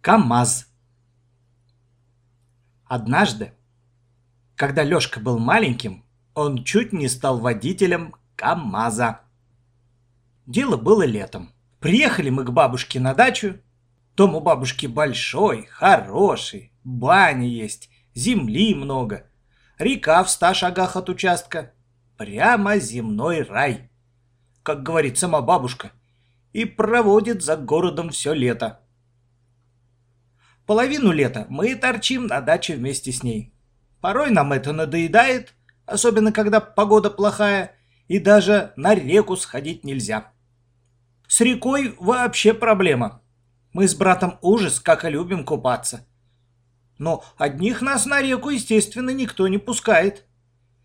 КамАЗ. Однажды, когда Лёшка был маленьким, он чуть не стал водителем КамАЗа. Дело было летом. Приехали мы к бабушке на дачу. Дом у бабушки большой, хороший, баня есть, земли много. Река в ста шагах от участка. Прямо земной рай. Как говорит сама бабушка. И проводит за городом все лето. Половину лета мы торчим на даче вместе с ней. Порой нам это надоедает, особенно когда погода плохая, и даже на реку сходить нельзя. С рекой вообще проблема. Мы с братом ужас, как и любим купаться. Но одних нас на реку, естественно, никто не пускает.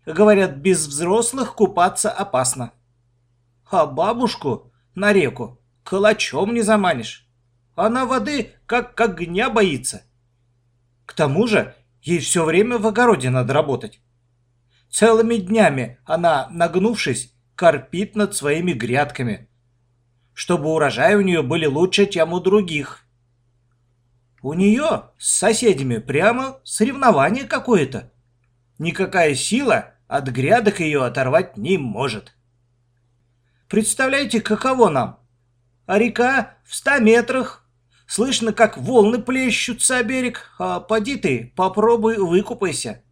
Говорят, без взрослых купаться опасно. А бабушку на реку калачом не заманишь. Она воды как огня боится. К тому же ей все время в огороде надо работать. Целыми днями она, нагнувшись, корпит над своими грядками, чтобы урожай у нее были лучше, чем у других. У нее с соседями прямо соревнование какое-то. Никакая сила от грядок ее оторвать не может. Представляете, каково нам? А река в ста метрах Слышно, как волны плещутся о берег. А поди ты, попробуй выкупайся.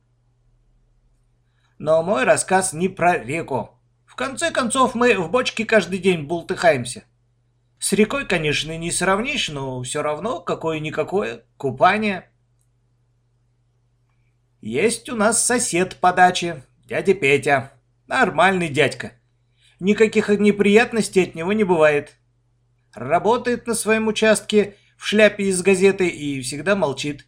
Но мой рассказ не про реку. В конце концов, мы в бочке каждый день бултыхаемся. С рекой, конечно, не сравнишь, но все равно какое-никакое купание. Есть у нас сосед по даче, дядя Петя. Нормальный дядька. Никаких неприятностей от него не бывает. Работает на своем участке в шляпе из газеты и всегда молчит.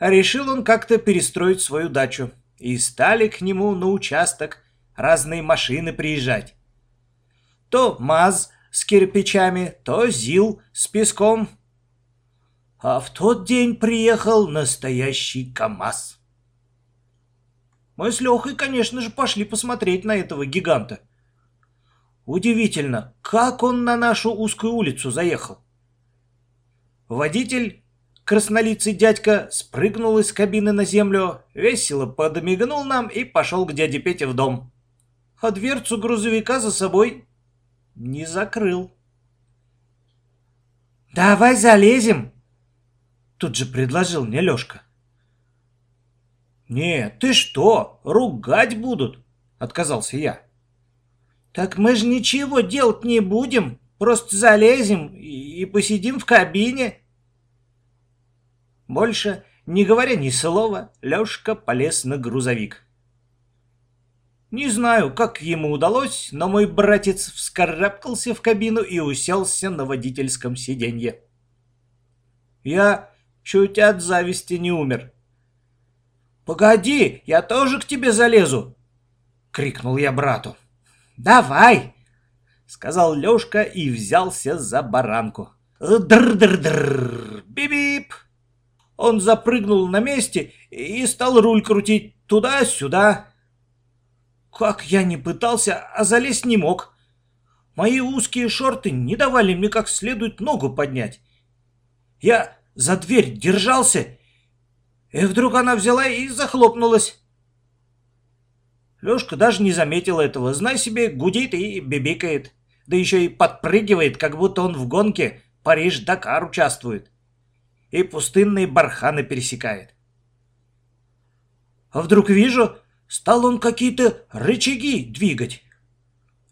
Решил он как-то перестроить свою дачу, и стали к нему на участок разные машины приезжать. То МАЗ с кирпичами, то ЗИЛ с песком. А в тот день приехал настоящий КАМАЗ. Мы с Лехой, конечно же, пошли посмотреть на этого гиганта. Удивительно, как он на нашу узкую улицу заехал. Водитель, краснолицый дядька, спрыгнул из кабины на землю, весело подмигнул нам и пошел к дяде Пете в дом. А дверцу грузовика за собой не закрыл. «Давай залезем!» Тут же предложил мне Лешка. «Нет, ты что, ругать будут!» — отказался я. «Так мы же ничего делать не будем, просто залезем и посидим в кабине!» Больше, не говоря ни слова, Лёшка полез на грузовик. Не знаю, как ему удалось, но мой братец вскарабкался в кабину и уселся на водительском сиденье. Я чуть от зависти не умер. «Погоди, я тоже к тебе залезу!» — крикнул я брату. «Давай!» — сказал Лёшка и взялся за баранку. «Др-др-др! Бип-бип!» Он запрыгнул на месте и стал руль крутить туда-сюда. Как я не пытался, а залезть не мог. Мои узкие шорты не давали мне как следует ногу поднять. Я за дверь держался, и вдруг она взяла и захлопнулась. Лёшка даже не заметил этого. Знай себе, гудит и бибикает. Да еще и подпрыгивает, как будто он в гонке Париж-Дакар участвует и пустынные барханы пересекает. А вдруг вижу, стал он какие-то рычаги двигать.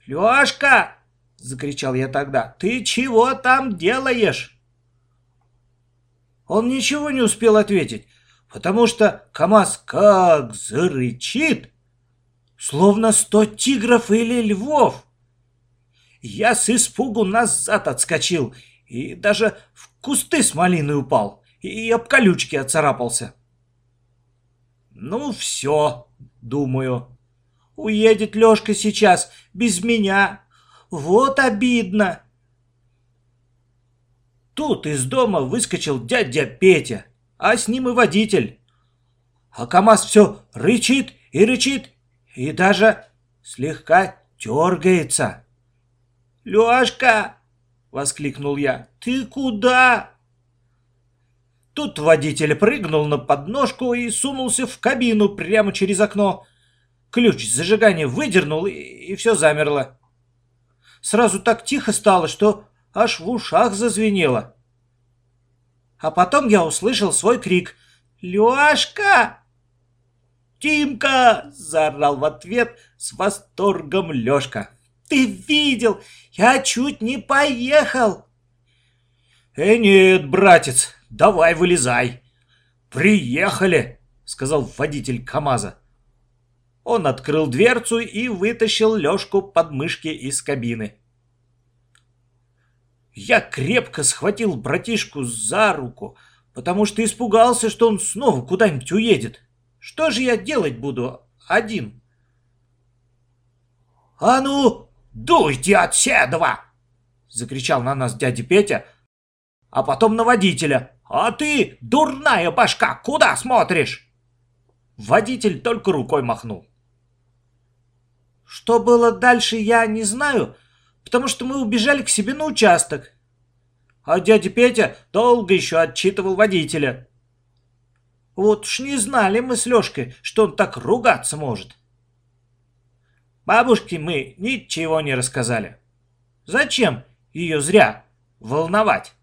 «Лёшка!» — закричал я тогда. «Ты чего там делаешь?» Он ничего не успел ответить, потому что КамАЗ как зарычит, словно сто тигров или львов. Я с испугу назад отскочил и даже в кусты с малиной упал и об колючки отцарапался. Ну все, думаю. Уедет Лешка сейчас без меня. Вот обидно. Тут из дома выскочил дядя Петя, а с ним и водитель. А КамАЗ все рычит и рычит, и даже слегка дергается. «Лешка!» — воскликнул я. «Ты куда?» Тут водитель прыгнул на подножку и сунулся в кабину прямо через окно. Ключ зажигания выдернул, и, и все замерло. Сразу так тихо стало, что аж в ушах зазвенело. А потом я услышал свой крик «Лёшка!» «Тимка!» — заорал в ответ с восторгом Лёшка. «Ты видел? Я чуть не поехал!» «Э, нет, братец, давай вылезай!» «Приехали!» — сказал водитель КамАЗа. Он открыл дверцу и вытащил Лёшку под мышки из кабины. Я крепко схватил братишку за руку, потому что испугался, что он снова куда-нибудь уедет. Что же я делать буду один? «А ну, дуйте от седова!» — закричал на нас дядя Петя, а потом на водителя. «А ты, дурная башка, куда смотришь?» Водитель только рукой махнул. Что было дальше, я не знаю, потому что мы убежали к себе на участок. А дядя Петя долго еще отчитывал водителя. Вот уж не знали мы с Лешкой, что он так ругаться может. Бабушке мы ничего не рассказали. Зачем ее зря волновать?